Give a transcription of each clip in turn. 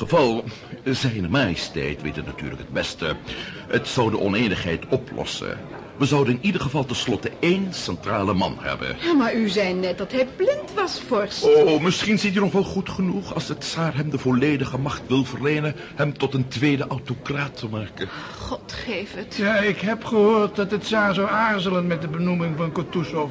geval, zijn majesteit weet het natuurlijk het beste. Het zou de oneenigheid oplossen. We zouden in ieder geval tenslotte één centrale man hebben. Ja, maar u zei net dat hij blind was, vorst. Oh, misschien ziet u nog wel goed genoeg als het tsaar hem de volledige macht wil verlenen... hem tot een tweede autocraat te maken. God geef het. Ja, ik heb gehoord dat het tsaar zou aarzelen met de benoeming van Kutuzov.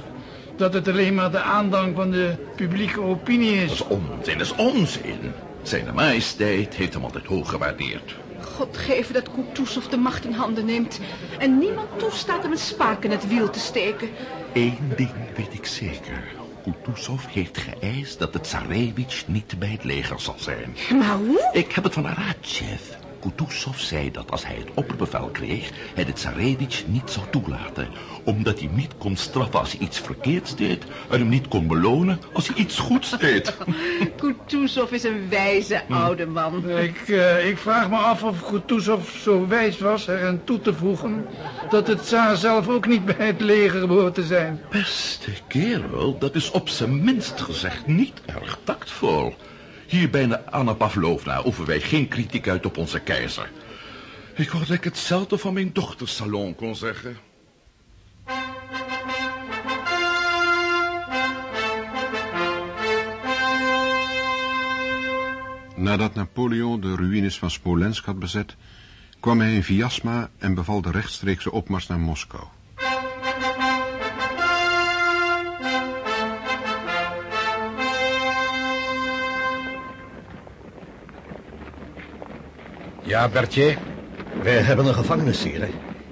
Dat het alleen maar de aandrang van de publieke opinie Dat is. is onzin, dat is onzin. Zijn majesteit heeft hem altijd hoog gewaardeerd. God geven dat Kutuzov de macht in handen neemt. En niemand toestaat hem een spaak in het wiel te steken. Eén ding weet ik zeker. Kutuzov heeft geëist dat het Tsarevich niet bij het leger zal zijn. Maar hoe? Ik heb het van Aratjev. Kutuzov zei dat als hij het opperbevel kreeg... hij de Tsarevich niet zou toelaten. Omdat hij hem niet kon straffen als hij iets verkeerds deed... en hem niet kon belonen als hij iets goeds deed. Kutuzov is een wijze oude man. Ik, eh, ik vraag me af of Kutuzov zo wijs was er aan toe te voegen... dat het tsaar zelf ook niet bij het leger behoort te zijn. Beste kerel, dat is op zijn minst gezegd niet erg tactvol. Hier bij Anna Pavlovna oefenen wij geen kritiek uit op onze keizer. Ik wou dat ik hetzelfde van mijn dochters salon kon zeggen. Nadat Napoleon de ruïnes van Smolensk had bezet, kwam hij in Vyasma en beval de rechtstreekse opmars naar Moskou. Ja, Bertje? Wij hebben een gevangene, sire.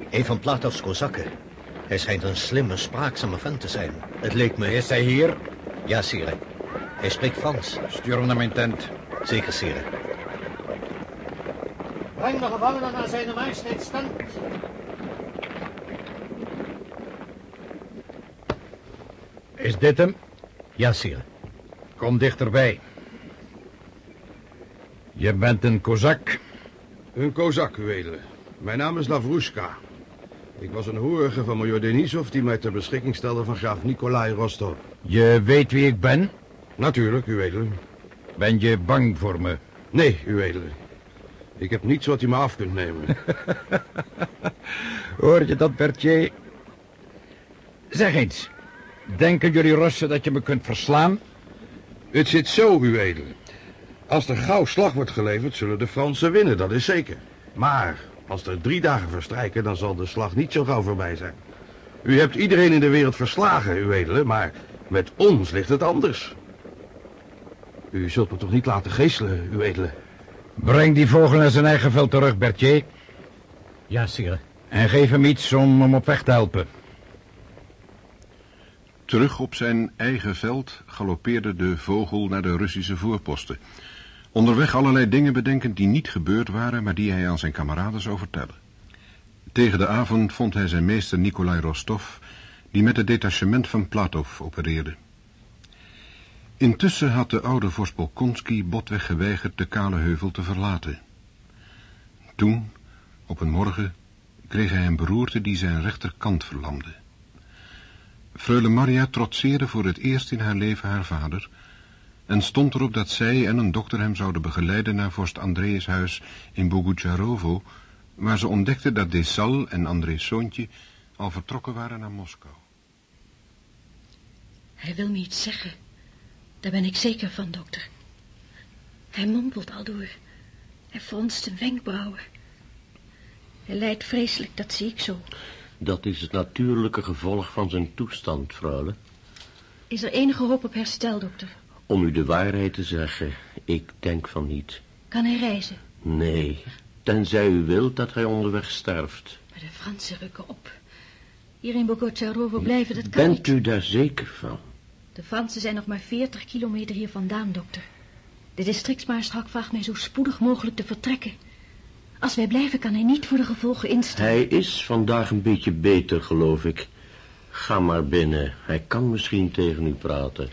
Een van Platovs kozakken. Hij schijnt een slimme, spraakzame vent te zijn. Het leek me... Is hij hier? Ja, sire. Hij spreekt Frans. Stuur hem naar mijn tent. Zeker, sire. Breng de gevangene naar zijn majesteit tent. Is dit hem? Ja, sire. Kom dichterbij. Je bent een kozak. Een kozak, uw edele. Mijn naam is Lavrushka. Ik was een horige van major Denisov... die mij ter beschikking stelde van graaf Nikolai Rostov. Je weet wie ik ben? Natuurlijk, uw edele. Ben je bang voor me? Nee, uw edele. Ik heb niets wat u me af kunt nemen. Hoor je dat, Bertje? Zeg eens. Denken jullie Russen dat je me kunt verslaan? Het zit zo, uw edele. Als er gauw slag wordt geleverd, zullen de Fransen winnen, dat is zeker. Maar als er drie dagen verstrijken, dan zal de slag niet zo gauw voorbij zijn. U hebt iedereen in de wereld verslagen, uw edele, maar met ons ligt het anders. U zult me toch niet laten geestelen, uw edele? Breng die vogel naar zijn eigen veld terug, Bertje. Ja, sire. En geef hem iets om hem op weg te helpen. Terug op zijn eigen veld galoppeerde de vogel naar de Russische voorposten. Onderweg allerlei dingen bedenkend die niet gebeurd waren, maar die hij aan zijn kameraden zou vertellen. Tegen de avond vond hij zijn meester Nikolai Rostov, die met het detachement van Platov opereerde. Intussen had de oude vorst Bolkonski botweg geweigerd de kale heuvel te verlaten. Toen, op een morgen, kreeg hij een beroerte die zijn rechterkant verlamde. Freule Maria trotseerde voor het eerst in haar leven haar vader en stond erop dat zij en een dokter hem zouden begeleiden naar vorst Andrees huis in Bogucharovo, waar ze ontdekte dat Desal en Andrees zoontje al vertrokken waren naar Moskou. Hij wil me iets zeggen. Daar ben ik zeker van, dokter. Hij mompelt al door. Hij fronst zijn wenkbrauwen. Hij lijdt vreselijk, dat zie ik zo. Dat is het natuurlijke gevolg van zijn toestand, freule. Is er enige hoop op herstel, dokter? Om u de waarheid te zeggen, ik denk van niet. Kan hij reizen? Nee, tenzij u wilt dat hij onderweg sterft. Maar de Fransen rukken op. Hier in Bogocharovo blijven, dat kan Bent niet. u daar zeker van? De Fransen zijn nog maar 40 kilometer hier vandaan, dokter. De districtsmaarschalk vraagt mij zo spoedig mogelijk te vertrekken. Als wij blijven, kan hij niet voor de gevolgen instaan. Hij is vandaag een beetje beter, geloof ik. Ga maar binnen. Hij kan misschien tegen u praten.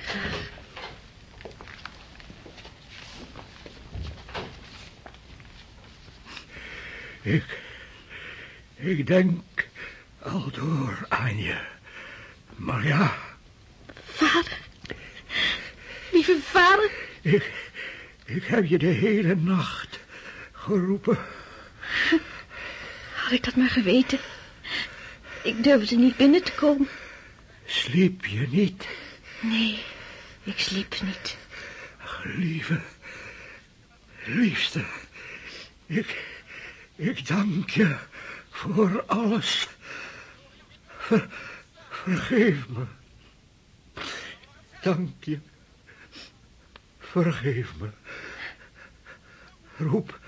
Ik, ik denk al door aan je. Maar ja, Vader. Lieve vader. ik, Ik heb je de hele nacht geroepen. Had ik dat maar geweten. Ik durfde niet binnen te komen. Sliep je niet, Nee, ik sliep niet. lieve, liefste? Ik, ik dank je voor alles. Ver- vergeef me. Dank je. Vergeef me. Roep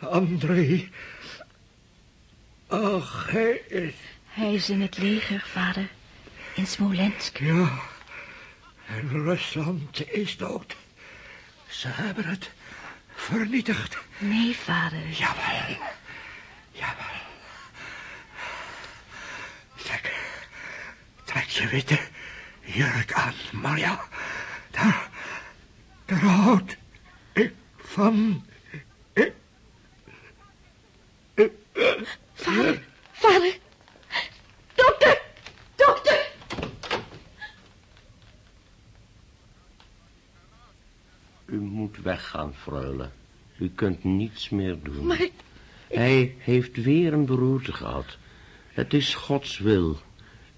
André. Ach, hij is... Hij is in het leger, vader. In Smolensk. Ja, en Rusland is dood. Ze hebben het vernietigd. Nee, vader. Jawel, jawel. Trek, trek je witte jurk aan, Maria. Daar, daar houd ik van. Ik, ik, Vader, vader. Dokter, dokter. U moet weggaan, freule. U kunt niets meer doen. Maar ik- Hij heeft weer een beroerte gehad. Het is Gods wil.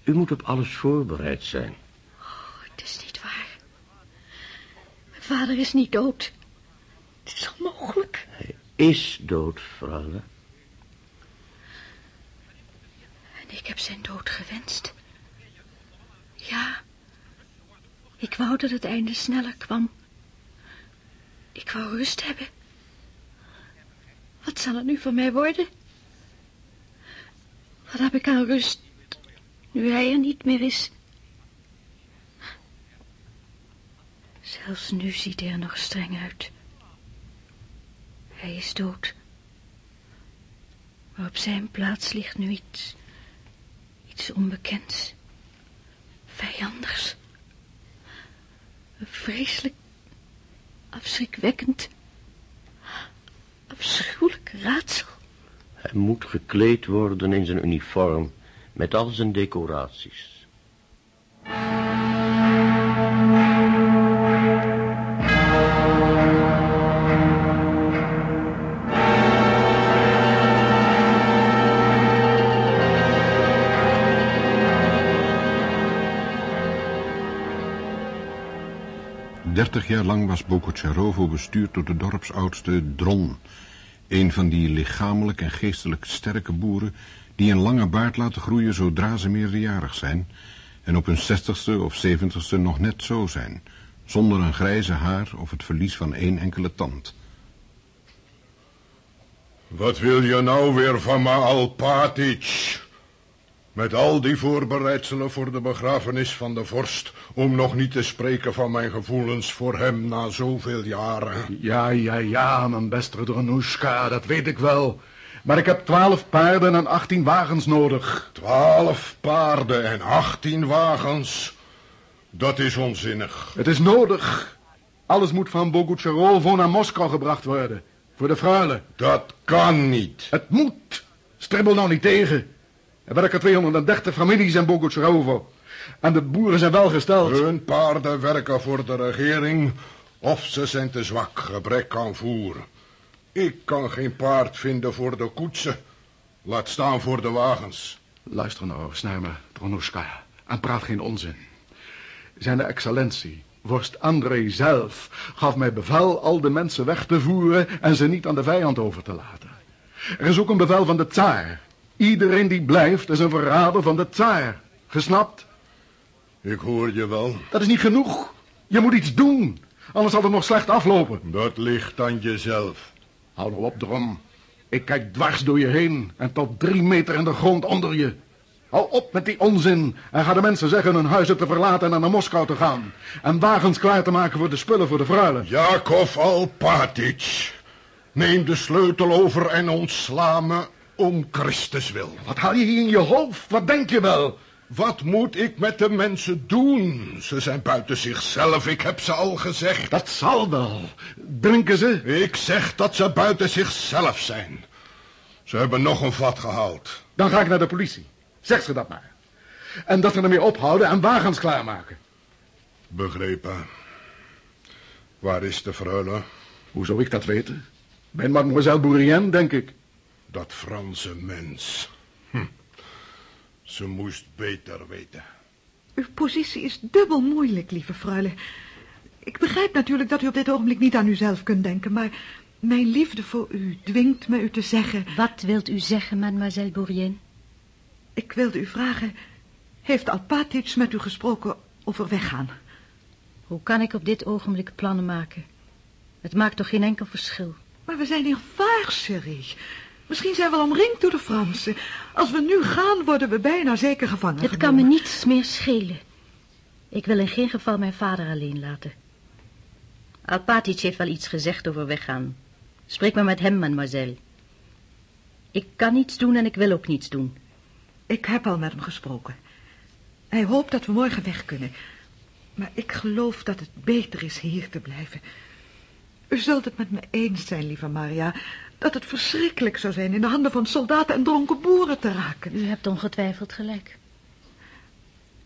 U moet op alles voorbereid zijn. Het is niet waar. Mijn vader is niet dood. Het is onmogelijk. Hij is dood, freule. En ik heb zijn dood gewenst. Ja. Ik wou dat het einde sneller kwam. Ik wou rust hebben. Zal er nu van mij worden? Wat heb ik aan rust, nu hij er niet meer is? Zelfs nu ziet hij er nog streng uit. Hij is dood. Maar op zijn plaats ligt nu iets, iets onbekends, vijandigs. Een vreselijk, afschrikwekkend, afschuwelijk raadsel. Hij moet gekleed worden in zijn uniform, met al zijn decoraties. Dertig jaar lang was Bokocharovo bestuurd door de dorpsoudste Dron. Een van die lichamelijk en geestelijk sterke boeren... die een lange baard laten groeien zodra ze meerderjarig zijn... en op hun zestigste of zeventigste nog net zo zijn... zonder een grijze haar of het verlies van één enkele tand. Wat wil je nou weer van me, Alpatic? Met al die voorbereidselen voor de begrafenis van de vorst... om nog niet te spreken van mijn gevoelens voor hem na zoveel jaren. Ja, ja, ja, mijn beste Dronushka, dat weet ik wel. Maar ik heb twaalf paarden en achttien wagens nodig. Twaalf paarden en achttien wagens. Dat is onzinnig. Het is nodig. Alles moet van Bogucharovo naar Moskou gebracht worden. Voor de fruile. Dat kan niet. Het moet. Stribbel nou niet tegen. Er werken 230 families in Bogucharovo. En de boeren zijn welgesteld. Hun paarden werken voor de regering... of ze zijn te zwak, gebrek aan voer. Ik kan geen paard vinden voor de koetsen. Laat staan voor de wagens. Luister nou, Snijmer, Dronushka. En praat geen onzin. Zijn excellentie, vorst André zelf, gaf mij bevel al de mensen weg te voeren en ze niet aan de vijand over te laten. Er is ook een bevel van de tsaar. Iedereen die blijft is een verrader van de tsaar. Gesnapt? Ik hoor je wel. Dat is niet genoeg. Je moet iets doen. Anders zal het nog slecht aflopen. Dat ligt aan jezelf. Hou nou op, Drom. Ik kijk dwars door je heen en tot drie meter in de grond onder je. Hou op met die onzin en ga de mensen zeggen hun huizen te verlaten en naar Moskou te gaan. En wagens klaar te maken voor de spullen voor de fruilen. Jakov Alpatic. Neem de sleutel over en ontsla me om Christus wil. Wat haal je hier in je hoofd? Wat denk je wel? Wat moet ik met de mensen doen? Ze zijn buiten zichzelf, ik heb ze al gezegd. Dat zal wel. Drinken ze? Ik zeg dat ze buiten zichzelf zijn. Ze hebben nog een vat gehaald. Dan ga ik naar de politie. Zeg ze dat maar. En dat ze ermee ophouden en wagens klaarmaken. Begrepen. Waar is de freule? Hoe zou ik dat weten? Bij mademoiselle Bourrienne, denk ik. Dat Franse mens. Hm. Ze moest beter weten. Uw positie is dubbel moeilijk, lieve freule. Ik begrijp natuurlijk dat u op dit ogenblik niet aan uzelf kunt denken, maar mijn liefde voor u dwingt me u te zeggen... Wat wilt u zeggen, mademoiselle Bourrienne? Ik wilde u vragen, heeft Alpatic met u gesproken over weggaan? Hoe kan ik op dit ogenblik plannen maken? Het maakt toch geen enkel verschil? Maar we zijn hier vaarserie. Misschien zijn we al omringd door de Fransen. Als we nu gaan, worden we bijna zeker gevangen Het kan me niets meer schelen. Ik wil in geen geval mijn vader alleen laten. Alpatic heeft wel iets gezegd over weggaan. Spreek maar met hem, mademoiselle. Ik kan niets doen en ik wil ook niets doen. Ik heb al met hem gesproken. Hij hoopt dat we morgen weg kunnen. Maar ik geloof dat het beter is hier te blijven. U zult het met me eens zijn, lieve Maria, dat het verschrikkelijk zou zijn in de handen van soldaten en dronken boeren te raken. U hebt ongetwijfeld gelijk.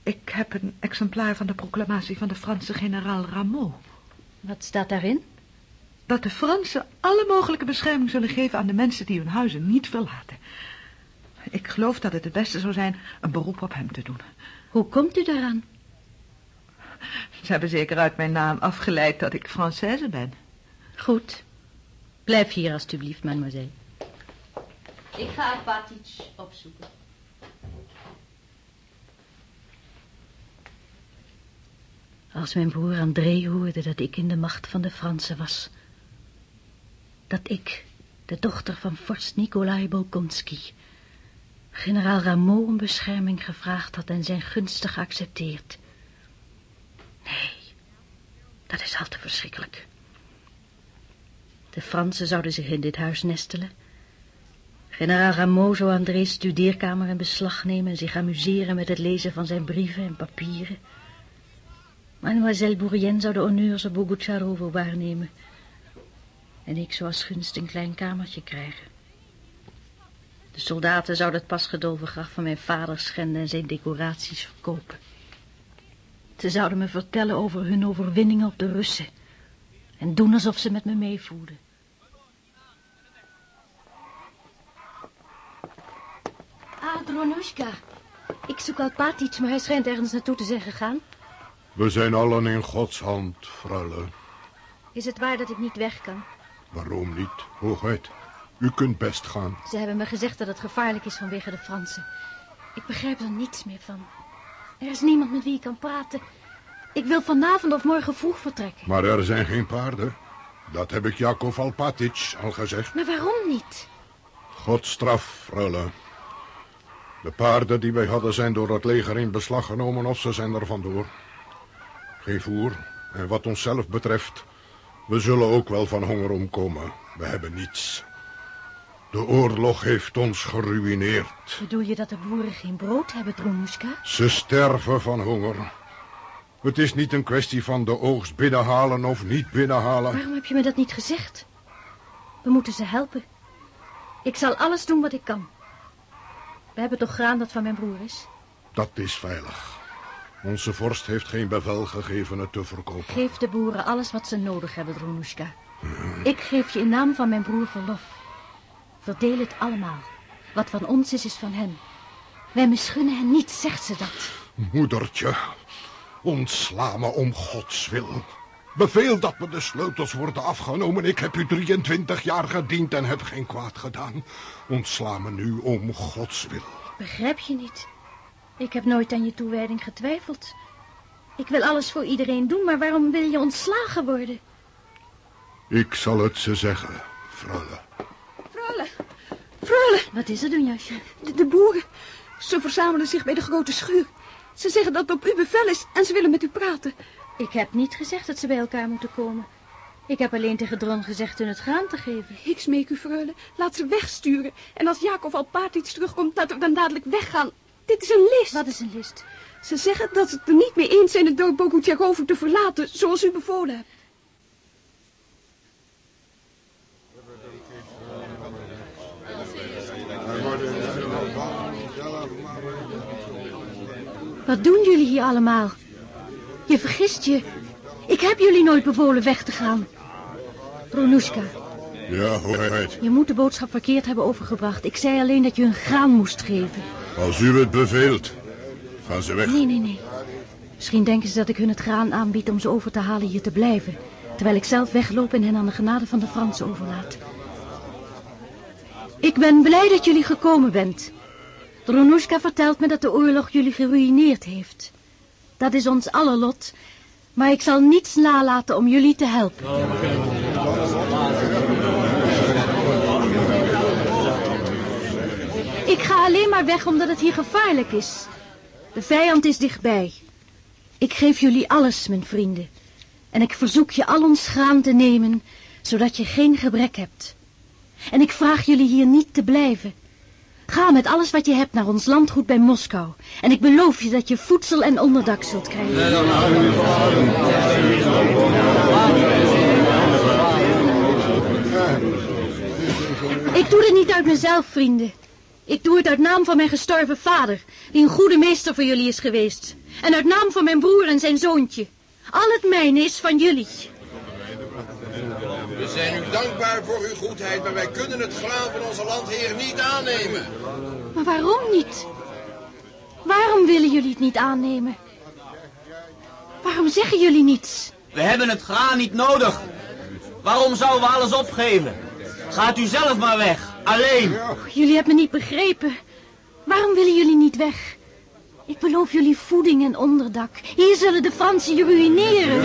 Ik heb een exemplaar van de proclamatie van de Franse generaal Rameau. Wat staat daarin? Dat de Fransen alle mogelijke bescherming zullen geven aan de mensen die hun huizen niet verlaten. Ik geloof dat het het beste zou zijn een beroep op hem te doen. Hoe komt u daaraan? Ze hebben zeker uit mijn naam afgeleid dat ik Française ben. Goed. Blijf hier alstublieft, mademoiselle. Ik ga Apatic opzoeken. Als mijn broer André hoorde dat ik in de macht van de Fransen was. Dat ik, de dochter van vorst Nikolai Bolkonski, generaal Rameau om bescherming gevraagd had en zijn gunstig geaccepteerd. Nee, dat is al te verschrikkelijk. De Fransen zouden zich in dit huis nestelen. Generaal Rameau zou André's studeerkamer in beslag nemen en zich amuseren met het lezen van zijn brieven en papieren. Mademoiselle Bourrienne zou de honneurs op Bogucharovo waarnemen. En ik zou als gunst een klein kamertje krijgen. De soldaten zouden het pas gedolven graf van mijn vader schenden en zijn decoraties verkopen. Ze zouden me vertellen over hun overwinningen op de Russen. En doen alsof ze met me meevoelden. Ah, Dronushka. Ik zoek Alpatic, maar hij schijnt ergens naartoe te zijn gegaan. We zijn allen in Gods hand, freule. Is het waar dat ik niet weg kan? Waarom niet, hoogheid? U kunt best gaan. Ze hebben me gezegd dat het gevaarlijk is vanwege de Fransen. Ik begrijp er niets meer van. Er is niemand met wie ik kan praten. Ik wil vanavond of morgen vroeg vertrekken. Maar er zijn geen paarden. Dat heb ik Jakov Alpatic al gezegd. Maar waarom niet? Godstraf, freule. De paarden die wij hadden zijn door het leger in beslag genomen of ze zijn er vandoor. Geen voer. En wat onszelf betreft, we zullen ook wel van honger omkomen. We hebben niets. De oorlog heeft ons geruïneerd. Bedoel je dat de boeren geen brood hebben, Dromushka? Ze sterven van honger. Het is niet een kwestie van de oogst binnenhalen of niet binnenhalen. Waarom heb je me dat niet gezegd? We moeten ze helpen. Ik zal alles doen wat ik kan. We hebben toch graan dat van mijn broer is? Dat is veilig. Onze vorst heeft geen bevel gegeven het te verkopen. Geef de boeren alles wat ze nodig hebben, Dronushka. Ik geef je in naam van mijn broer verlof. Verdeel het allemaal. Wat van ons is, is van hen. Wij misgunnen hen niet, zegt ze dat. Moedertje, ontsla me om Gods wil. Beveel dat me de sleutels worden afgenomen. Ik heb u 23 jaar gediend en heb geen kwaad gedaan. Ontsla me nu om Gods wil. Begrijp je niet? Ik heb nooit aan je toewijding getwijfeld. Ik wil alles voor iedereen doen, maar waarom wil je ontslagen worden? Ik zal het ze zeggen, freule. Freule, freule. Wat is er, doen, jasje? De, de boeren, ze verzamelen zich bij de grote schuur. Ze zeggen dat het op uw bevel is en ze willen met u praten. Ik heb niet gezegd dat ze bij elkaar moeten komen. Ik heb alleen tegen Dron gezegd hun het graan te geven. Ik smeek u, freule, laat ze wegsturen. En als Jacob al paard iets terugkomt, laten we dan dadelijk weggaan. Dit is een list. Wat is een list? Ze zeggen dat ze het er niet mee eens zijn het dorp Bogucharovo te verlaten, zoals u bevolen hebt. Wat doen jullie hier allemaal? Je vergist je. Ik heb jullie nooit bevolen weg te gaan. Ronushka, Ja, hoogheid. je moet de boodschap verkeerd hebben overgebracht. Ik zei alleen dat je hun graan moest geven. Als u het beveelt, gaan ze weg. Nee, nee, nee. Misschien denken ze dat ik hun het graan aanbied om ze over te halen hier te blijven. Terwijl ik zelf wegloop en hen aan de genade van de Fransen overlaat. Ik ben blij dat jullie gekomen bent. Dronushka vertelt me dat de oorlog jullie geruïneerd heeft. Dat is ons aller lot. Maar ik zal niets nalaten om jullie te helpen. Ik ga alleen maar weg omdat het hier gevaarlijk is. De vijand is dichtbij. Ik geef jullie alles, mijn vrienden. En ik verzoek je al ons graan te nemen, zodat je geen gebrek hebt. En ik vraag jullie hier niet te blijven. Ga met alles wat je hebt naar ons landgoed bij Moskou. En ik beloof je dat je voedsel en onderdak zult krijgen. Ik doe dit niet uit mezelf, vrienden. Ik doe het uit naam van mijn gestorven vader, die een goede meester voor jullie is geweest. En uit naam van mijn broer en zijn zoontje. Al het mijne is van jullie. We zijn u dankbaar voor uw goedheid, maar wij kunnen het graan van onze landheer niet aannemen. Maar waarom niet? Waarom willen jullie het niet aannemen? Waarom zeggen jullie niets? We hebben het graan niet nodig. Waarom zouden we alles opgeven? Gaat u zelf maar weg, alleen. Jullie hebben me niet begrepen. Waarom willen jullie niet weg? Ik beloof jullie voeding en onderdak. Hier zullen de Fransen je ruïneren.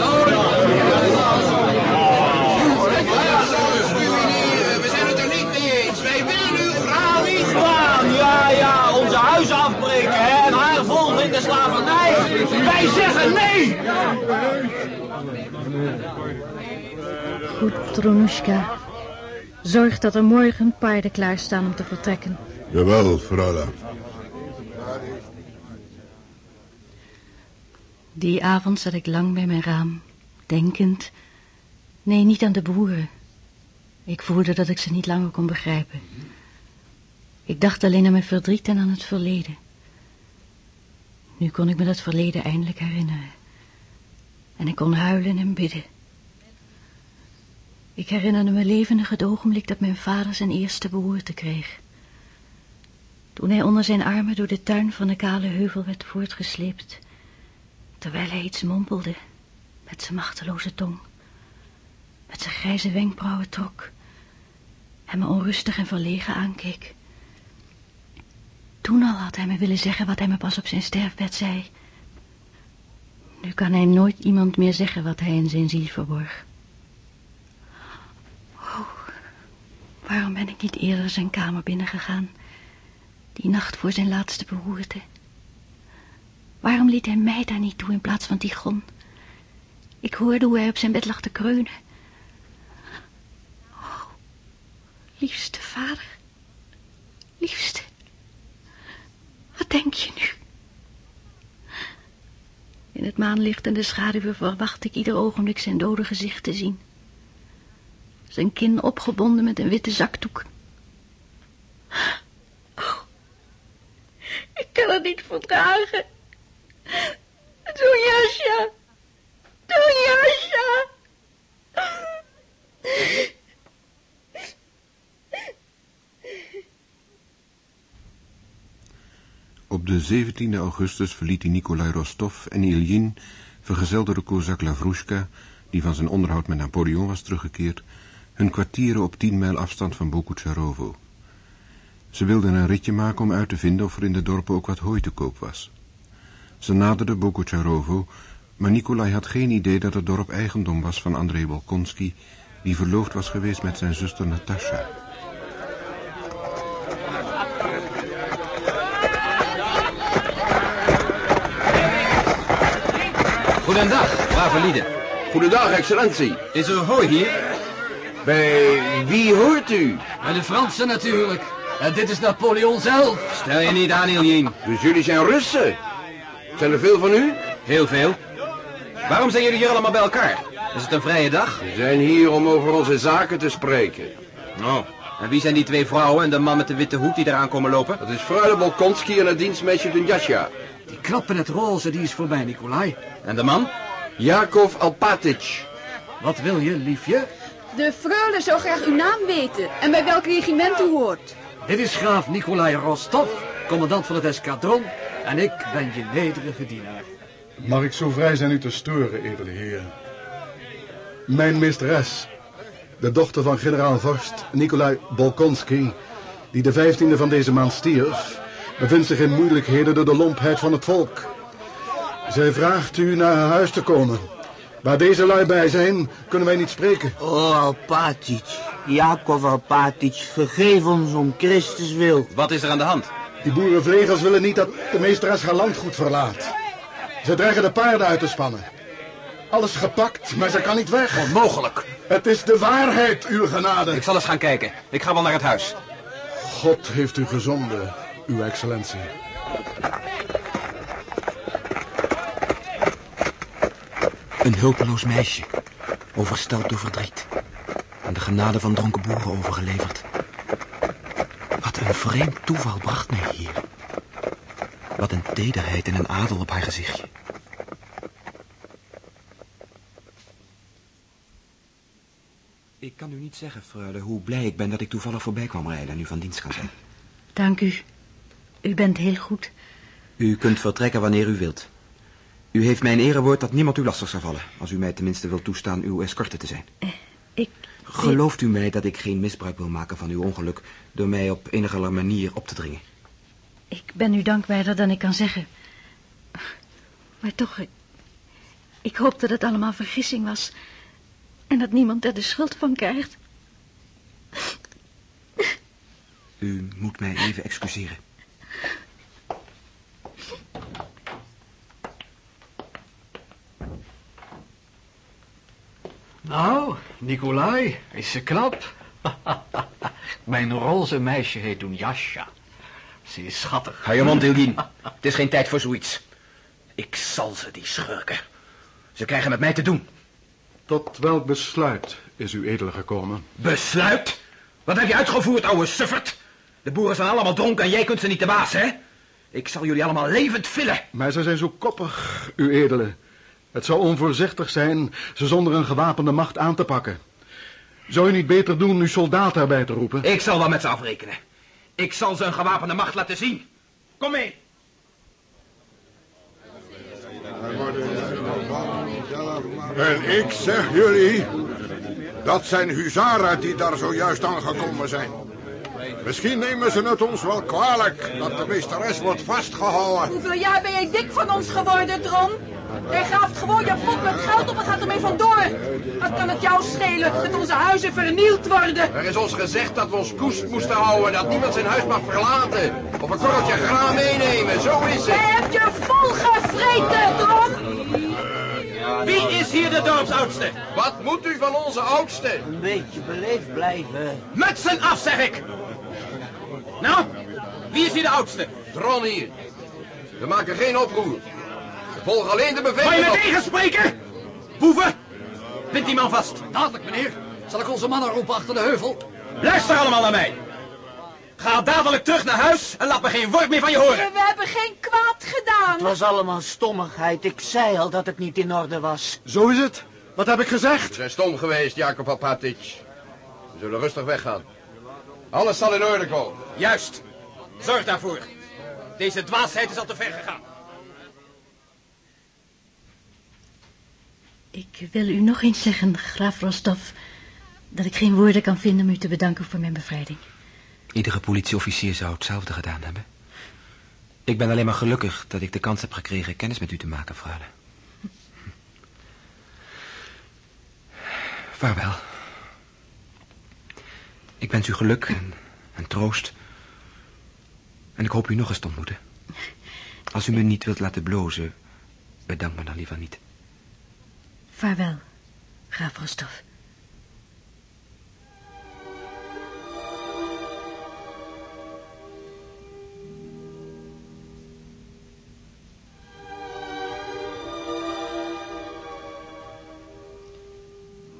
Huizen afbreken, hè, en haar volgen in de slavernij. Wij zeggen nee! Goed, Tronushka. Zorg dat er morgen paarden klaarstaan om te vertrekken. Jawel, Frala. Die avond zat ik lang bij mijn raam, denkend... Nee, niet aan de boeren. Ik voelde dat ik ze niet langer kon begrijpen. Ik dacht alleen aan mijn verdriet en aan het verleden. Nu kon ik me dat verleden eindelijk herinneren. En ik kon huilen en bidden. Ik herinnerde me levendig het ogenblik dat mijn vader zijn eerste beroerte kreeg. Toen hij onder zijn armen door de tuin van de kale heuvel werd voortgesleept, terwijl hij iets mompelde met zijn machteloze tong, met zijn grijze wenkbrauwen trok en me onrustig en verlegen aankeek. Toen al had hij me willen zeggen wat hij me pas op zijn sterfbed zei. Nu kan hij nooit iemand meer zeggen wat hij in zijn ziel verborg. Oh, waarom ben ik niet eerder zijn kamer binnengegaan, die nacht voor zijn laatste beroerte? Waarom liet hij mij daar niet toe in plaats van Tigon? Ik hoorde hoe hij op zijn bed lag te kreunen. Oh, liefste vader, liefste, wat denk je nu? In het maanlicht en de schaduwen verwacht ik ieder ogenblik zijn dode gezicht te zien. Zijn kin opgebonden met een witte zakdoek. Oh, ik kan het niet verdragen. Doe Jasja. Doe Jasja. Op de 17e augustus verlieten Nikolai Rostov en Iljin, vergezeld door de kozak Lavrushka, die van zijn onderhoud met Napoleon was teruggekeerd, hun kwartieren op tien mijl afstand van Bogucharovo. Ze wilden een ritje maken om uit te vinden of er in de dorpen ook wat hooi te koop was. Ze naderden Bogucharovo, maar Nikolai had geen idee dat het dorp eigendom was van Andrei Bolkonski, die verloofd was geweest met zijn zuster Natasha. Goedendag, brave lieden. Goedendag, excellentie. Is er hooi hier? Bij wie hoort u? Bij de Fransen natuurlijk. En dit is Napoleon zelf. Stel je niet aan, Iljin. Dus jullie zijn Russen? Zijn er veel van u? Heel veel. Waarom zijn jullie hier allemaal bij elkaar? Is het een vrije dag? We zijn hier om over onze zaken te spreken. Oh. En wie zijn die twee vrouwen en de man met de witte hoed die eraan komen lopen? Dat is Freule Bolkonski en het dienstmeisje Dunjasja. Die knap in het roze, die is voorbij, Nikolai. En de man? Jakov Alpatic. Wat wil je, liefje? De freule zou graag uw naam weten en bij welk regiment u hoort. Dit is graaf Nikolai Rostov, commandant van het eskadron. En ik ben je nederige dienaar. Mag ik zo vrij zijn u te storen, edele heer? Mijn meesteres, de dochter van generaal vorst Nikolai Bolkonski, die de vijftiende van deze maand stierf, bevindt zich in moeilijkheden door de lompheid van het volk. Zij vraagt u naar haar huis te komen. Waar deze lui bij zijn, kunnen wij niet spreken. Oh, Alpatic, Jacob Alpatic, vergeef ons om Christus wil. Wat is er aan de hand? Die boerenvlegels willen niet dat de meesteres haar landgoed verlaat. Ze dreigen de paarden uit te spannen. Alles gepakt, maar ze kan niet weg. Onmogelijk. Het is de waarheid, uw genade. Ik zal eens gaan kijken. Ik ga wel naar het huis. God heeft u gezonden, uw excellentie. Een hulpeloos meisje, oversteld door verdriet. En de genade van dronken boeren overgeleverd. Wat een vreemd toeval bracht mij hier. Wat een tederheid en een adel op haar gezichtje. Ik kan u niet zeggen, freule, hoe blij ik ben dat ik toevallig voorbij kwam rijden en u van dienst kan zijn. Dank u. U bent heel goed. U kunt vertrekken wanneer u wilt. U heeft mijn erewoord dat niemand u lastig zal vallen... als u mij tenminste wilt toestaan uw escorte te zijn. ik... Gelooft u mij dat ik geen misbruik wil maken van uw ongeluk... door mij op enige manier op te dringen? Ik ben u dankbaarder dan ik kan zeggen. Maar toch, ik, ik hoop dat het allemaal vergissing was... en dat niemand er de schuld van krijgt. U moet mij even excuseren. Nou, Nikolai, is ze knap? Mijn roze meisje heet Dunjasja. Ze is schattig. Hou je mond, Ilgin. Het is geen tijd voor zoiets. Ik zal ze, die schurken. Ze krijgen met mij te doen. Tot welk besluit is u edele gekomen? Besluit? Wat heb je uitgevoerd, ouwe suffert? De boeren zijn allemaal dronken en jij kunt ze niet de baas, hè? Ik zal jullie allemaal levend villen. Maar ze zijn zo koppig, uw edele. Het zou onvoorzichtig zijn ze zonder een gewapende macht aan te pakken. Zou u niet beter doen uw soldaten erbij te roepen? Ik zal wel met ze afrekenen. Ik zal ze een gewapende macht laten zien. Kom mee. En ik zeg jullie, dat zijn huzaren die daar zojuist aangekomen zijn. Misschien nemen ze het ons wel kwalijk dat de meesteres wordt vastgehouden. Hoeveel jaar ben jij dik van ons geworden, Dron? Jij graaft gewoon je pot met geld op en gaat ermee vandoor. Wat kan het jou schelen dat onze huizen vernield worden? Er is ons gezegd dat we ons koest moesten houden, dat niemand zijn huis mag verlaten. Of een korreltje graan meenemen, zo is het. Jij hebt je vol gevreten, Dron. Wie is hier de dorpsoudste? Wat moet u van onze oudste? Een beetje beleefd blijven. Mutsen af, zeg ik! Nou, wie is hier de oudste? Dron hier. We maken geen oproer. We volgen alleen de bevelen. Wil je me tegenspreken? Boeven, bind die man vast. Dadelijk, meneer. Zal ik onze mannen roepen achter de heuvel? Luister allemaal naar mij. Ga dadelijk terug naar huis en laat me geen woord meer van je horen. We hebben geen kwaad gedaan. Het was allemaal stommigheid. Ik zei al dat het niet in orde was. Zo is het. Wat heb ik gezegd? We zijn stom geweest, Jacob Apatic. We zullen rustig weggaan. Alles zal in orde komen. Juist. Zorg daarvoor. Deze dwaasheid is al te ver gegaan. Ik wil u nog eens zeggen, graaf Rostov... dat ik geen woorden kan vinden om u te bedanken voor mijn bevrijding. Iedere politieofficier zou hetzelfde gedaan hebben. Ik ben alleen maar gelukkig dat ik de kans heb gekregen kennis met u te maken, freule. Vaarwel. Ik wens u geluk en, en troost. En ik hoop u nog eens te ontmoeten. Als u me niet wilt laten blozen, bedank me dan liever niet. Vaarwel, graaf Rostov.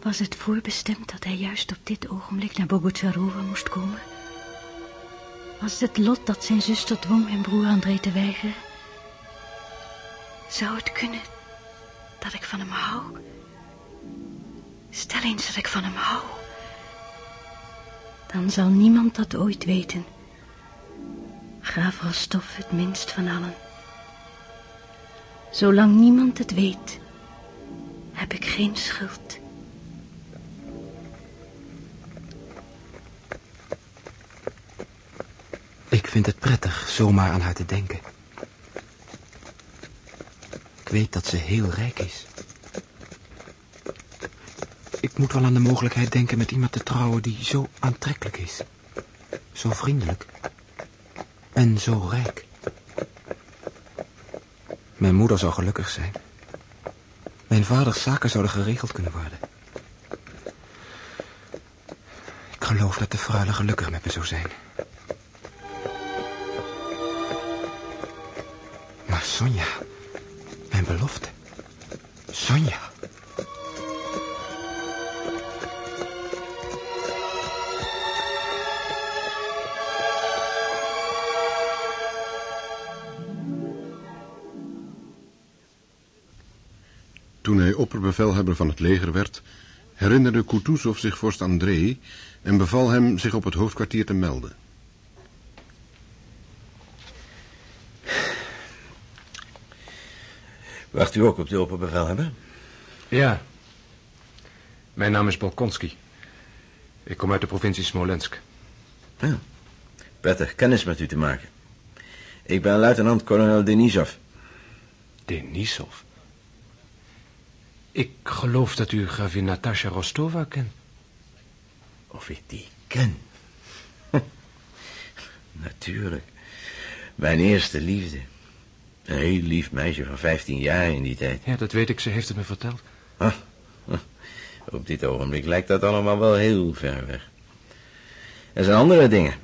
Was het voorbestemd dat hij juist op dit ogenblik naar Bogutsarova moest komen? Was het lot dat zijn zuster dwong mijn broer André te weigeren? Zou het kunnen dat ik van hem hou? Stel eens dat ik van hem hou. Dan zal niemand dat ooit weten. Graaf Rostov het minst van allen. Zolang niemand het weet, heb ik geen schuld. Ik vind het prettig zomaar aan haar te denken. Weet dat ze heel rijk is. Ik moet wel aan de mogelijkheid denken met iemand te trouwen die zo aantrekkelijk is. Zo vriendelijk. En zo rijk. Mijn moeder zou gelukkig zijn. Mijn vaders zaken zouden geregeld kunnen worden. Ik geloof dat de freule gelukkig met me zou zijn. Maar Sonja, belofte. Sonja. Toen hij opperbevelhebber van het leger werd, herinnerde Kutuzov zich vorst André en beval hem zich op het hoofdkwartier te melden. Wacht u ook op de opperbevelhebber? Ja. Mijn naam is Bolkonski. Ik kom uit de provincie Smolensk. Ja. Prettig kennis met u te maken. Ik ben luitenant-kolonel Denisov. Denisov? Ik geloof dat u gravin Natasha Rostova kent. Of ik die ken? Natuurlijk. Mijn eerste liefde. Een heel lief meisje van 15 jaar in die tijd. Ja, dat weet ik. Ze heeft het me verteld. Ah, ah. Op dit ogenblik lijkt dat allemaal wel heel ver weg. Er zijn andere dingen.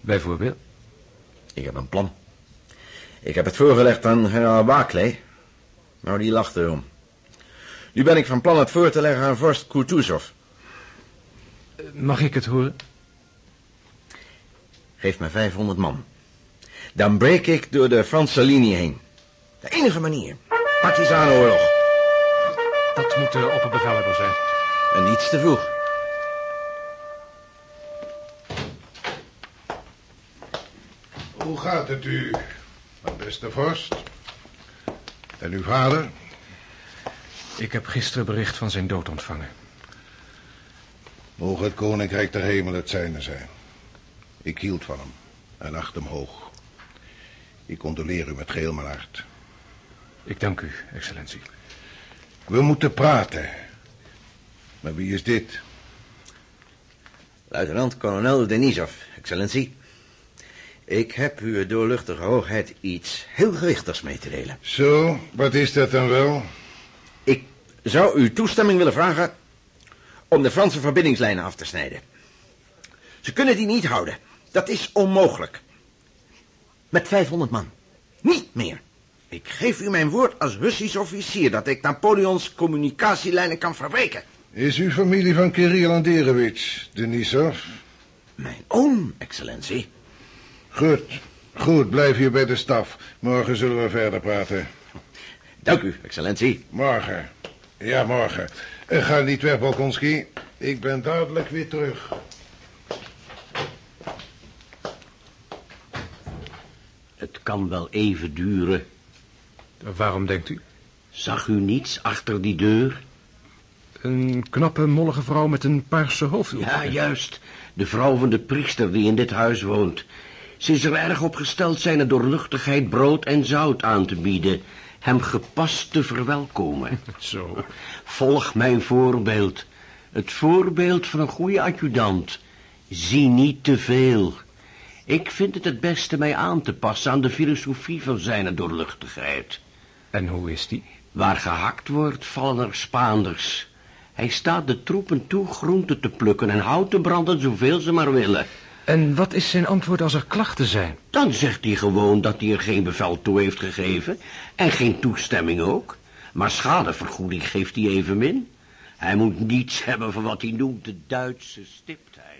Bijvoorbeeld? Ik heb een plan. Ik heb het voorgelegd aan generaal Barclay. Nou, die lacht erom. Nu ben ik van plan het voor te leggen aan vorst Kutuzov. Mag ik het horen? Geef me 500 man. Dan breek ik door de Franse linie heen. De enige manier. Partisanoorlog. Dat moet de opperbevelhebber zijn. En iets te vroeg. Hoe gaat het u, mijn beste vorst? En uw vader? Ik heb gisteren bericht van zijn dood ontvangen. Mogen het koninkrijk der hemel het zijne zijn. Ik hield van hem en acht hem hoog. Ik condoleer u met geheel mijn hart. Ik dank u, excellentie. We moeten praten. Maar wie is dit? Luitenant-kolonel Denisov, excellentie. Ik heb uw doorluchtige hoogheid iets heel gewichtigs mee te delen. Zo, wat is dat dan wel? Ik zou u toestemming willen vragen om de Franse verbindingslijnen af te snijden. Ze kunnen die niet houden. Dat is onmogelijk. Met 500 man. Niet meer. Ik geef u mijn woord als Russisch officier dat ik Napoleons communicatielijnen kan verbreken. Is u familie van Kirill Anderevich, Denisov? Mijn oom, excellentie. Goed, goed, blijf hier bij de staf. Morgen zullen we verder praten. Dank u, excellentie. Morgen. Ja, morgen. Uh, ga niet weg, Bolkonski. Ik ben dadelijk weer terug. Het kan wel even duren. Waarom denkt u? Zag u niets achter die deur? Een knappe, mollige vrouw met een paarse hoofddoek. Ja, juist. De vrouw van de priester die in dit huis woont. Ze is er erg op gesteld zijn doorluchtigheid brood en zout aan te bieden. Hem gepast te verwelkomen. Zo. Volg mijn voorbeeld. Het voorbeeld van een goede adjudant. Zie niet te veel. Ik vind het het beste mij aan te passen aan de filosofie van zijn doorluchtigheid. En hoe is die? Waar gehakt wordt, vallen er Spaanders. Hij staat de troepen toe groenten te plukken en hout te branden zoveel ze maar willen. En wat is zijn antwoord als er klachten zijn? Dan zegt hij gewoon dat hij er geen bevel toe heeft gegeven en geen toestemming ook. Maar schadevergoeding geeft hij evenmin. Hij moet niets hebben van wat hij noemt de Duitse stiptheid.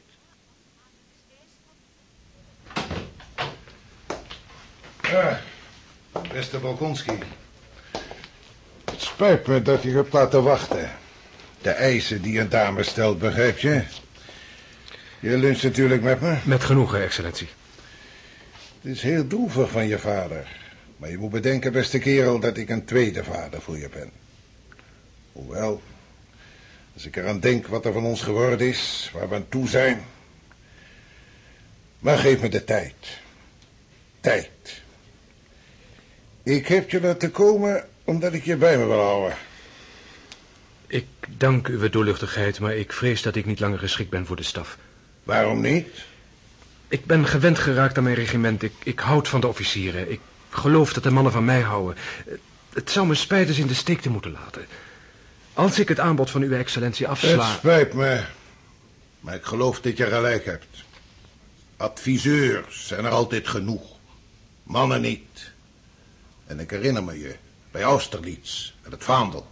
Ja, beste Balkonski. Het spijt me dat je hebt laten wachten. De eisen die een dame stelt, begrijp je? Je luncht natuurlijk met me. Met genoegen, excellentie. Het is heel droevig van je vader. Maar je moet bedenken, beste kerel, dat ik een tweede vader voor je ben. Hoewel, als ik eraan denk wat er van ons geworden is, waar we aan toe zijn. Maar geef me de tijd. Tijd. Ik heb je laten komen omdat ik je bij me wil houden. Ik dank uw doorluchtigheid, maar ik vrees dat ik niet langer geschikt ben voor de staf. Waarom niet? Ik ben gewend geraakt aan mijn regiment. Ik, ik houd van de officieren. Ik geloof dat de mannen van mij houden. Het zou me spijten ze in de steek te moeten laten. Als ik het aanbod van uw excellentie afsla... Het spijt me, maar ik geloof dat je gelijk hebt. Adviseurs zijn er altijd genoeg. Mannen niet. En ik herinner me je, bij Austerlitz en het vaandel.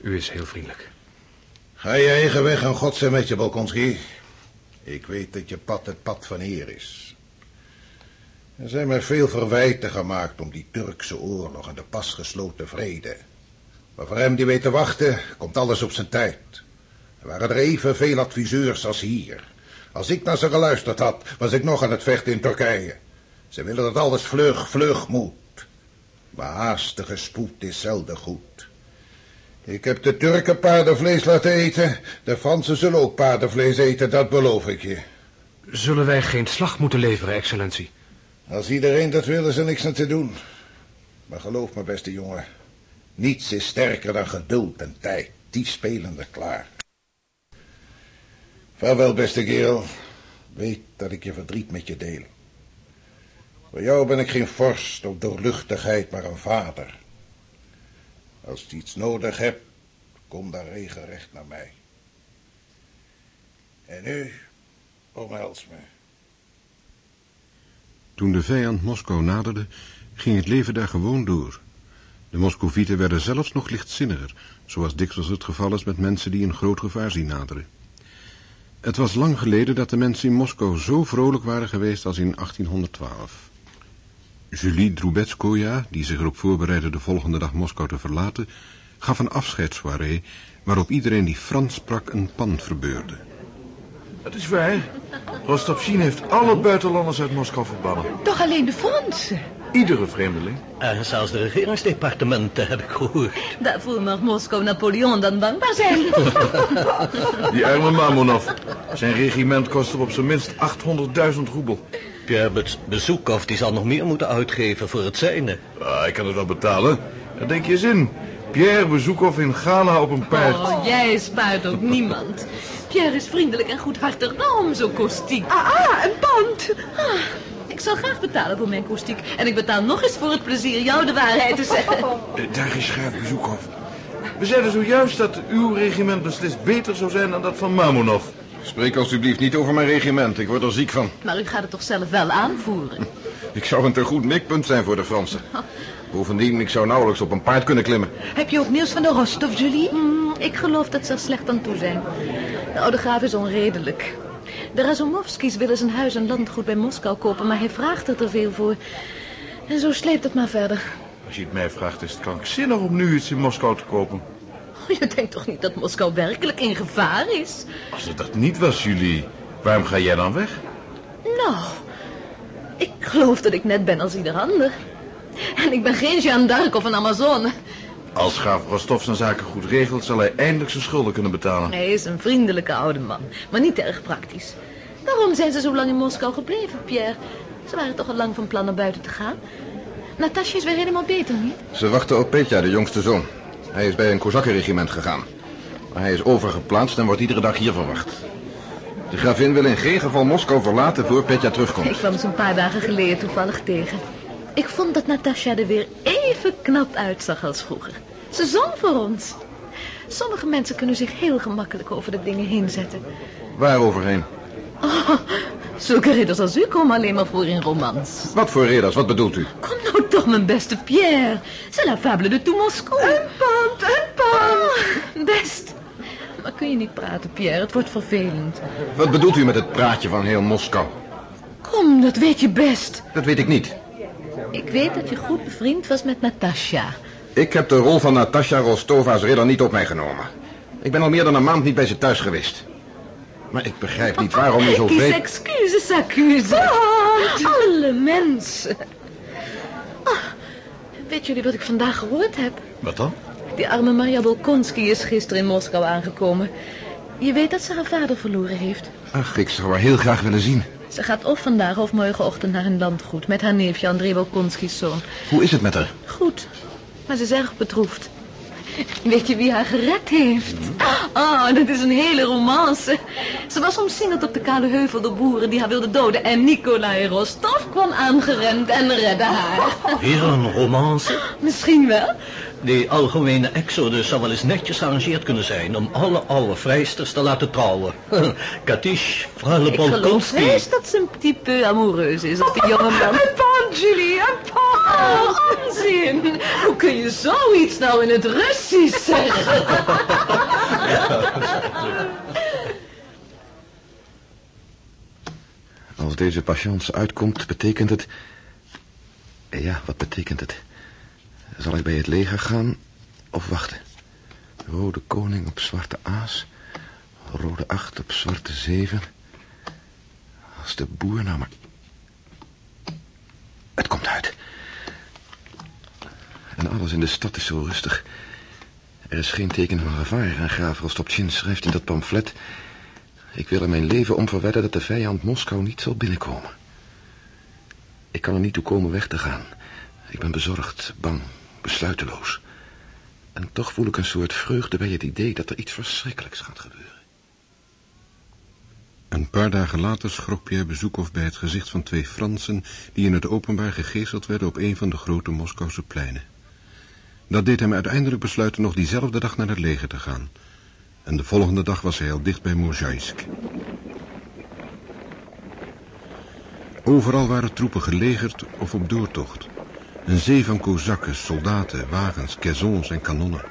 U is heel vriendelijk. Ga je eigen weg en God zijn met je, Balkonski. Ik weet dat je pad het pad van eer is. Er zijn mij veel verwijten gemaakt om die Turkse oorlog en de pas gesloten vrede. Maar voor hem die weet te wachten, komt alles op zijn tijd. Er waren er evenveel adviseurs als hier. Als ik naar ze geluisterd had, was ik nog aan het vechten in Turkije. Ze willen dat alles vlug, vlug moet. Maar haastige spoed is zelden goed. Ik heb de Turken paardenvlees laten eten. De Fransen zullen ook paardenvlees eten, dat beloof ik je. Zullen wij geen slag moeten leveren, excellentie? Als iedereen dat wil, is er niks aan te doen. Maar geloof me, beste jongen. Niets is sterker dan geduld en tijd. Die spelen er klaar. Vaarwel, beste kerel. Weet dat ik je verdriet met je deel. Voor jou ben ik geen vorst of doorluchtigheid, maar een vader. Als je iets nodig hebt, kom dan regelrecht naar mij. En nu, omhels me. Toen de vijand Moskou naderde, ging het leven daar gewoon door. De Moscovieten werden zelfs nog lichtzinniger, zoals dikwijls het geval is met mensen die een groot gevaar zien naderen. Het was lang geleden dat de mensen in Moskou zo vrolijk waren geweest als in 1812. Julie Drubetskoja, die zich erop voorbereidde de volgende dag Moskou te verlaten, gaf een afscheidssoirée waarop iedereen die Frans sprak een pan verbeurde. Het is waar. Rostopchin heeft alle buitenlanders uit Moskou verbannen. Toch alleen de Fransen? Iedere vreemdeling. En zelfs de regeringsdepartementen heb ik gehoord. Daarvoor mag Moskou Napoleon dan dankbaar zijn. Die arme Mamonov. Zijn regiment kost er op zijn minst 800.000 roebel. Pierre Bezoekov die zal nog meer moeten uitgeven voor het zijne. Ah, ik kan het wel betalen. Daar denk je eens in. Pierre Bezoekov in Ghana op een paard. Oh, jij spaart ook niemand. Pierre is vriendelijk en goedhartig. Waarom zo kostiek? Ah, ah, een pand. Ah, ik zal graag betalen voor mijn kostiek. En ik betaal nog eens voor het plezier jou de waarheid te zeggen. Eh, Daar is graaf Bezoekov. We zeiden zojuist dat uw regiment beslist beter zou zijn dan dat van Mamonov. Spreek alstublieft niet over mijn regiment. Ik word er ziek van. Maar u gaat het toch zelf wel aanvoeren? Ik zou een te goed mikpunt zijn voor de Fransen. Bovendien, ik zou nauwelijks op een paard kunnen klimmen. Heb je ook nieuws van de Rostov, Julie? Hmm, ik geloof dat ze er slecht aan toe zijn. De oude graaf is onredelijk. De Razumovskis willen zijn huis en landgoed bij Moskou kopen, maar hij vraagt er te veel voor. En zo sleept het maar verder. Als je het mij vraagt, is het krankzinnig om nu iets in Moskou te kopen. Je denkt toch niet dat Moskou werkelijk in gevaar is? Als het dat niet was, jullie, waarom ga jij dan weg? Nou, ik geloof dat ik net ben als ieder ander. En ik ben geen Jeanne d'Arc of een Amazone. Als graaf Rostov zijn zaken goed regelt, zal hij eindelijk zijn schulden kunnen betalen. Hij is een vriendelijke oude man, maar niet erg praktisch. Daarom zijn ze zo lang in Moskou gebleven, Pierre. Ze waren toch al lang van plan naar buiten te gaan. Natasja is weer helemaal beter, niet? Ze wachten op Petja, de jongste zoon. Hij is bij een kozakkenregiment gegaan. Maar hij is overgeplaatst en wordt iedere dag hier verwacht. De gravin wil in geen geval Moskou verlaten voor Petja terugkomt. Ik kwam ze een paar dagen geleden toevallig tegen. Ik vond dat Natasja er weer even knap uitzag als vroeger. Ze zong voor ons. Sommige mensen kunnen zich heel gemakkelijk over de dingen heen zetten. Waar overheen? Oh, zulke ridders als u komen alleen maar voor in romans. Wat voor ridders? Wat bedoelt u? Kom nou toch, mijn beste Pierre. C'est la fable de tout Moscou. Een pand, een pand. Oh, best. Maar kun je niet praten, Pierre? Het wordt vervelend. Wat bedoelt u met het praatje van heel Moskou? Kom, dat weet je best. Dat weet ik niet. Ik weet dat je goed bevriend was met Natasja. Ik heb de rol van Natasja Rostova als ridder niet op mij genomen. Ik ben al meer dan een maand niet bij ze thuis geweest. Maar ik begrijp niet waarom je zo Kies vreed... excuses, accuse. Alle mensen. Ah, weet jullie wat ik vandaag gehoord heb? Wat dan? Die arme Maria Bolkonski is gisteren in Moskou aangekomen. Je weet dat ze haar vader verloren heeft. Ach, ik zou haar heel graag willen zien. Ze gaat of vandaag of morgenochtend naar hun landgoed... met haar neefje André Bolkonski's zoon. Hoe is het met haar? Goed, maar ze is erg bedroefd. Weet je wie haar gered heeft? Oh, dat is een hele romance. Ze was omsingeld op de kale heuvel door boeren die haar wilden doden... en Nikolai Rostov kwam aangerend en redde haar. Weer een romance? Misschien wel. Die algemene exodus zou wel eens netjes gearrangeerd kunnen zijn... om alle oude vrijsters te laten trouwen. Katish, Freule Ik geloof Bolkonski. dat ze een petit peu amoureus is op die jonge man. Een pan, Julie, een pan. Oh, onzin. Hoe kun je zoiets nou in het Russisch zeggen? Als deze patiënt uitkomt, betekent het... Ja, wat betekent het? Zal ik bij het leger gaan of wachten? Rode koning op zwarte aas. Rode acht op zwarte zeven. Als de boer nou maar... Het komt uit. En alles in de stad is zo rustig. Er is geen teken van gevaar en graaf Rostopchin schrijft in dat pamflet... Ik wil er mijn leven om verwedden dat de vijand Moskou niet zal binnenkomen. Ik kan er niet toe komen weg te gaan. Ik ben bezorgd, bang, besluiteloos. En toch voel ik een soort vreugde bij het idee dat er iets verschrikkelijks gaat gebeuren. Een paar dagen later schrok Pierre Bezoekhoff bij het gezicht van twee Fransen... die in het openbaar gegeesteld werden op een van de grote Moskouse pleinen. Dat deed hem uiteindelijk besluiten nog diezelfde dag naar het leger te gaan... En de volgende dag was hij al dicht bij Mozhaisk. Overal waren troepen gelegerd of op doortocht. Een zee van kozakken, soldaten, wagens, caissons en kanonnen.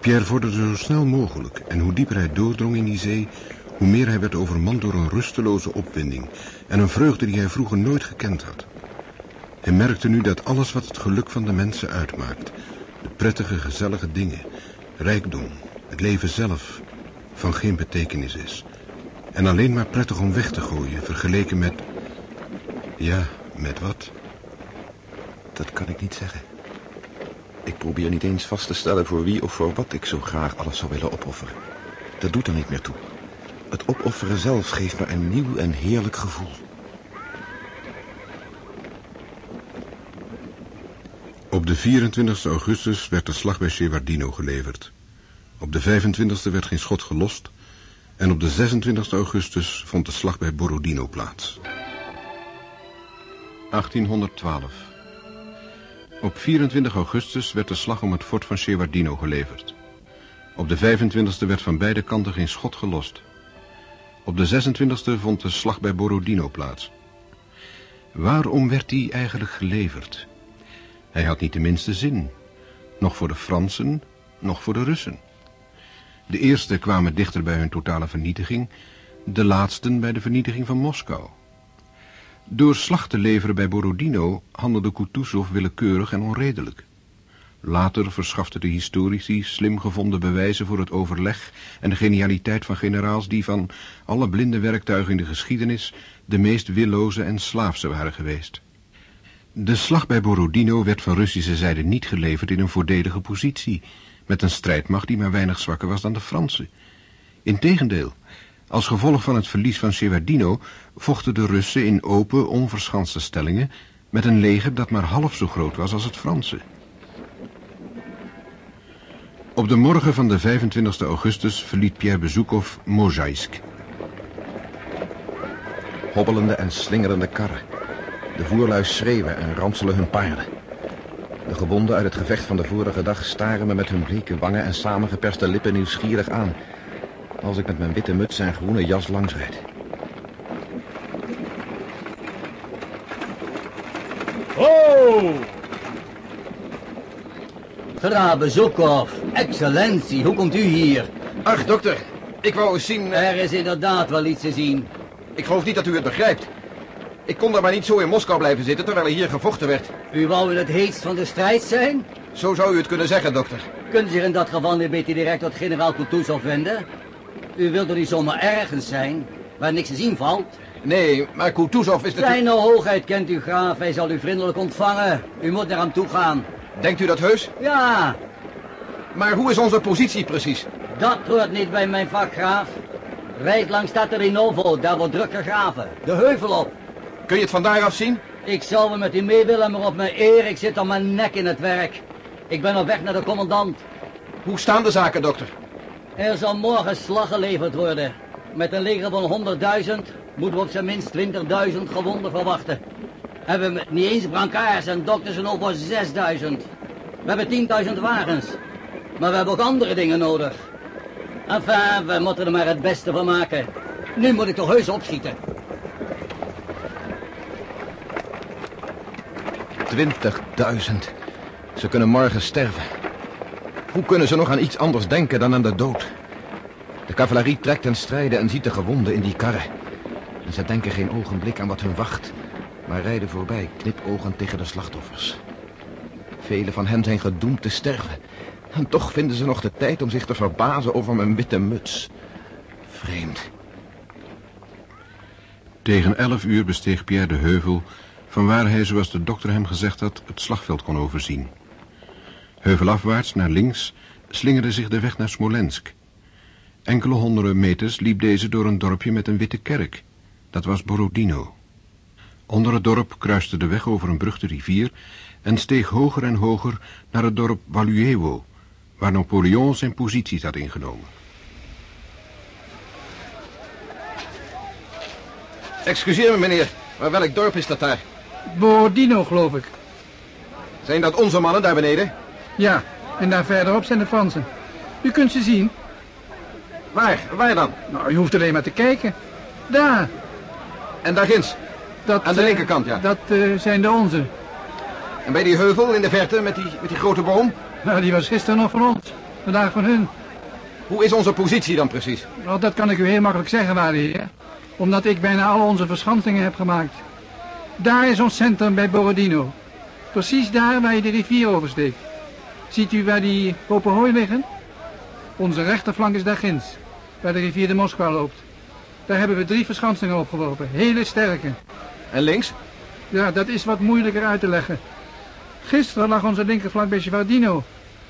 Pierre vorderde zo snel mogelijk en hoe dieper hij doordrong in die zee... hoe meer hij werd overmand door een rusteloze opwinding... en een vreugde die hij vroeger nooit gekend had. Hij merkte nu dat alles wat het geluk van de mensen uitmaakt... de prettige, gezellige dingen, rijkdom, het leven zelf van geen betekenis is. En alleen maar prettig om weg te gooien, vergeleken met... Ja, met wat? Dat kan ik niet zeggen. Ik probeer niet eens vast te stellen voor wie of voor wat ik zo graag alles zou willen opofferen. Dat doet er niet meer toe. Het opofferen zelf geeft me een nieuw en heerlijk gevoel. Op de 24 augustus werd de slag bij Shevardino geleverd. Op de 25e werd geen schot gelost... en op de 26 augustus vond de slag bij Borodino plaats. 1812. Op 24 augustus werd de slag om het fort van Shevardino geleverd. Op de 25e werd van beide kanten geen schot gelost. Op de 26e vond de slag bij Borodino plaats. Waarom werd die eigenlijk geleverd? Hij had niet de minste zin. Nog voor de Fransen, nog voor de Russen. De eerste kwamen dichter bij hun totale vernietiging, de laatsten bij de vernietiging van Moskou. Door slag te leveren bij Borodino handelde Kutuzov willekeurig en onredelijk. Later verschaften de historici slim gevonden bewijzen voor het overleg en de genialiteit van generaals die van alle blinde werktuigen in de geschiedenis de meest willoze en slaafse waren geweest. De slag bij Borodino werd van Russische zijde niet geleverd in een voordelige positie, met een strijdmacht die maar weinig zwakker was dan de Fransen. Integendeel, als gevolg van het verlies van Shevardino vochten de Russen in open, onverschanste stellingen met een leger dat maar half zo groot was als het Franse. Op de morgen van de 25 augustus verliet Pierre Bezoekhoff Mozhaisk. Hobbelende en slingerende karren. De voerlui schreeuwen en ranselen hun paarden. De gewonden uit het gevecht van de vorige dag staren me met hun bleke wangen en samengeperste lippen nieuwsgierig aan. Als ik met mijn witte muts en groene jas langs rijd. Oh! Graaf Bezoekhoff, excellentie, hoe komt u hier? Ach, dokter, ik wou eens zien... Er is inderdaad wel iets te zien. Ik geloof niet dat u het begrijpt. Ik kon daar maar niet zo in Moskou blijven zitten terwijl er hier gevochten werd. U wou in het heetst van de strijd zijn? Zo zou u het kunnen zeggen, dokter. Kunt u zich in dat geval een beetje direct tot generaal Kutuzov wenden? U wilt er niet zomaar ergens zijn, waar niks te zien valt? Nee, maar Kutuzov is natuurlijk... Zijn hoogheid kent u graaf, hij zal u vriendelijk ontvangen. U moet naar hem toe gaan. Denkt u dat heus? Ja. Maar hoe is onze positie precies? Dat hoort niet bij mijn vak, graaf. Rijd langs Tatarinovo, daar wordt druk gegraven. De heuvel op. Kun je het van daaraf zien? Ik zou wel met u mee willen, maar op mijn eer, ik zit aan mijn nek in het werk. Ik ben op weg naar de commandant. Hoe staan de zaken, dokter? Er zal morgen slag geleverd worden. Met een leger van 100.000 moeten we op zijn minst 20.000 gewonden verwachten. Hebben we niet eens brancards en dokters en over 6.000. We hebben 10.000 wagens. Maar we hebben ook andere dingen nodig. Enfin, we moeten er maar het beste van maken. Nu moet ik toch heus opschieten. 20.000. Ze kunnen morgen sterven. Hoe kunnen ze nog aan iets anders denken dan aan de dood? De cavalerie trekt ten strijde en ziet de gewonden in die karren. En ze denken geen ogenblik aan wat hun wacht, maar rijden voorbij, knipogend tegen de slachtoffers. Velen van hen zijn gedoemd te sterven. En toch vinden ze nog de tijd om zich te verbazen over mijn witte muts. Vreemd. Tegen elf uur besteeg Pierre de heuvel... van waar hij, zoals de dokter hem gezegd had, het slagveld kon overzien. Heuvelafwaarts naar links slingerde zich de weg naar Smolensk. Enkele honderden meters liep deze door een dorpje met een witte kerk. Dat was Borodino. Onder het dorp kruiste de weg over een brug de rivier... en steeg hoger en hoger naar het dorp Walujewo... waar Napoleon zijn posities had ingenomen. Excuseer me, meneer, maar welk dorp is dat daar? Borodino, geloof ik. Zijn dat onze mannen daar beneden? Ja, en daar verderop zijn de Fransen. U kunt ze zien. Waar? Waar dan? Nou, u hoeft alleen maar te kijken. Daar. En daar ginds? Dat, Aan de eh, linkerkant, ja. Dat eh, zijn de onze. En bij die heuvel in de verte met die, met die grote boom? Nou, die was gisteren nog van ons. Vandaag van hun. Hoe is onze positie dan precies? Nou, dat kan ik u heel makkelijk zeggen, waarde heer. Omdat ik bijna al onze verschansingen heb gemaakt. Daar is ons centrum bij Borodino. Precies daar waar je de rivier oversteekt. Ziet u waar die open hooi liggen? Onze rechterflank is daar ginds, waar de rivier de Moskwa loopt. Daar hebben we drie verschansingen opgeworpen, hele sterke. En links? Ja, dat is wat moeilijker uit te leggen. Gisteren lag onze linkerflank bij Svardino,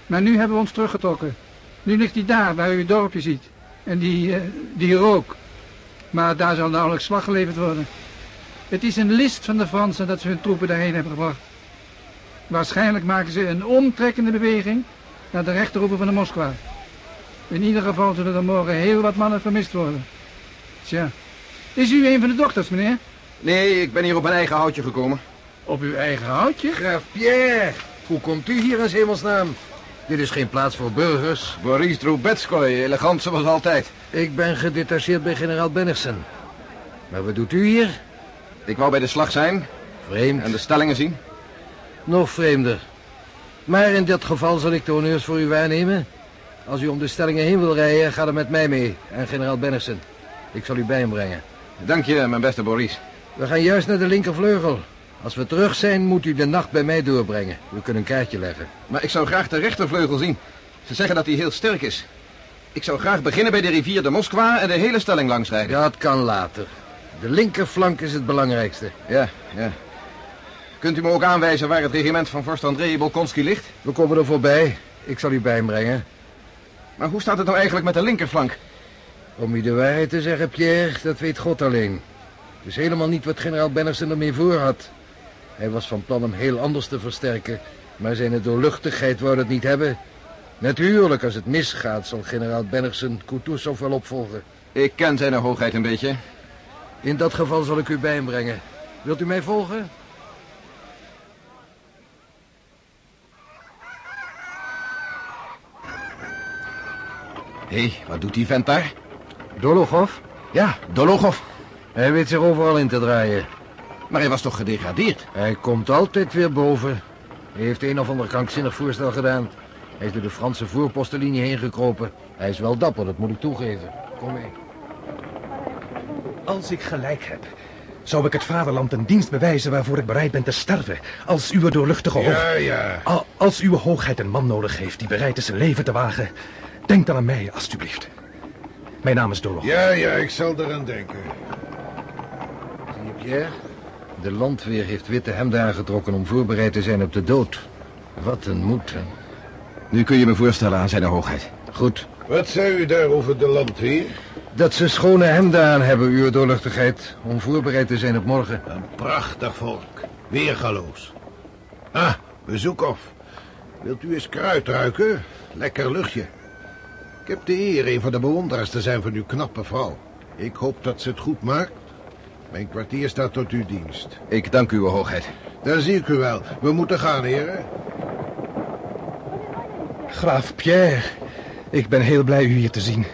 maar nu hebben we ons teruggetrokken. Nu ligt hij daar, waar u het dorpje ziet. En die, eh, die rook. Maar daar zal nauwelijks slag geleverd worden. Het is een list van de Fransen dat ze hun troepen daarheen hebben gebracht. Waarschijnlijk maken ze een omtrekkende beweging naar de rechteroever van de Moskwa. In ieder geval zullen er morgen heel wat mannen vermist worden. Tja, is u een van de dokters, meneer? Nee, ik ben hier op mijn eigen houtje gekomen. Op uw eigen houtje? Graaf Pierre, hoe komt u hier in hemelsnaam? Dit is geen plaats voor burgers. Boris Drubetskoy, elegant zoals altijd. Ik ben gedetacheerd bij generaal Bennigsen. Maar wat doet u hier? Ik wou bij de slag zijn. Vreemd. En de stellingen zien. Nog vreemder. Maar in dit geval zal ik de honneurs voor u waarnemen. Als u om de stellingen heen wil rijden, ga dan met mij mee. En generaal Bennigsen. Ik zal u bij hem brengen. Dank je, mijn beste Boris. We gaan juist naar de linkervleugel. Als we terug zijn, moet u de nacht bij mij doorbrengen. We kunnen een kaartje leggen. Maar ik zou graag de rechtervleugel zien. Ze zeggen dat hij heel sterk is. Ik zou graag beginnen bij de rivier de Moskwa en de hele stelling langsrijden. Dat kan later. De linkerflank is het belangrijkste. Ja, ja. Kunt u me ook aanwijzen waar het regiment van vorst Andrei Bolkonski ligt? We komen er voorbij. Ik zal u bij hem brengen. Maar hoe staat het nou eigenlijk met de linkerflank? Om u de waarheid te zeggen, Pierre, dat weet God alleen. Het is helemaal niet wat generaal Bennigsen ermee voor had. Hij was van plan hem heel anders te versterken, maar zijn doorluchtigheid wou dat niet hebben. Natuurlijk, als het misgaat, zal generaal Bennigsen Kutuzov wel opvolgen. Ik ken zijn hoogheid een beetje. In dat geval zal ik u bij hem brengen. Wilt u mij volgen? Hé, hey, wat doet die vent daar? Dologov? Ja, Dologov. Hij weet zich overal in te draaien. Maar hij was toch gedegradeerd? Hij komt altijd weer boven. Hij heeft een of ander krankzinnig voorstel gedaan. Hij is door de Franse voorpostenlinie heen gekropen. Hij is wel dapper, dat moet ik toegeven. Kom mee. Als ik gelijk heb, zou ik het vaderland een dienst bewijzen waarvoor ik bereid ben te sterven. Als uw doorluchtige hoog... Ja, ja. Al- Als uw hoogheid een man nodig heeft die bereid is zijn leven te wagen, denk dan aan mij, alstublieft. Mijn naam is Dolog. Ja, ja, ik zal eraan denken. Zie je, Pierre? De landweer heeft witte hemden aangetrokken om voorbereid te zijn op de dood. Wat een moed, hè? Nu kun je me voorstellen aan zijn hoogheid. Goed. Wat zei u daar over de landweer? Dat ze schone hemden aan hebben, uw doorluchtigheid, om voorbereid te zijn op morgen. Een prachtig volk. Weergaloos. Ah, Bezoekhof. Wilt u eens kruid ruiken? Lekker luchtje. Ik heb de eer een van de bewonderaars te zijn van uw knappe vrouw. Ik hoop dat ze het goed maakt. Mijn kwartier staat tot uw dienst. Ik dank uw hoogheid. Dan zie ik u wel. We moeten gaan, heren. Graaf Pierre, ik ben heel blij u hier te zien.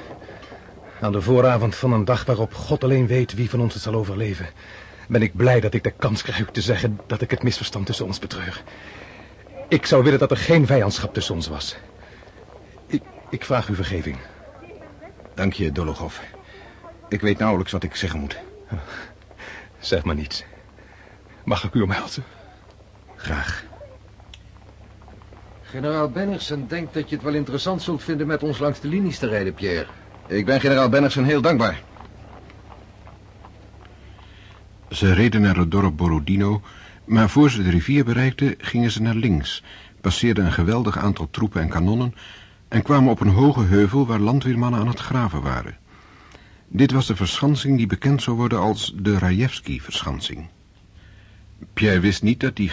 Aan de vooravond van een dag waarop God alleen weet wie van ons het zal overleven... ben ik blij dat ik de kans krijg te zeggen dat ik het misverstand tussen ons betreur. Ik zou willen dat er geen vijandschap tussen ons was. Ik, ik vraag u vergeving. Dank je, Dologov. Ik weet nauwelijks wat ik zeggen moet. Zeg maar niets. Mag ik u omhelzen? Graag. Generaal Benningsen denkt dat je het wel interessant zult vinden met ons langs de linies te rijden, Pierre. Ik ben generaal Benningsen heel dankbaar. Ze reden naar het dorp Borodino, maar voor ze de rivier bereikten gingen ze naar links, passeerden een geweldig aantal troepen en kanonnen en kwamen op een hoge heuvel waar landweermannen aan het graven waren. Dit was de verschansing die bekend zou worden als de Rajewski-verschansing. Pierre wist niet dat die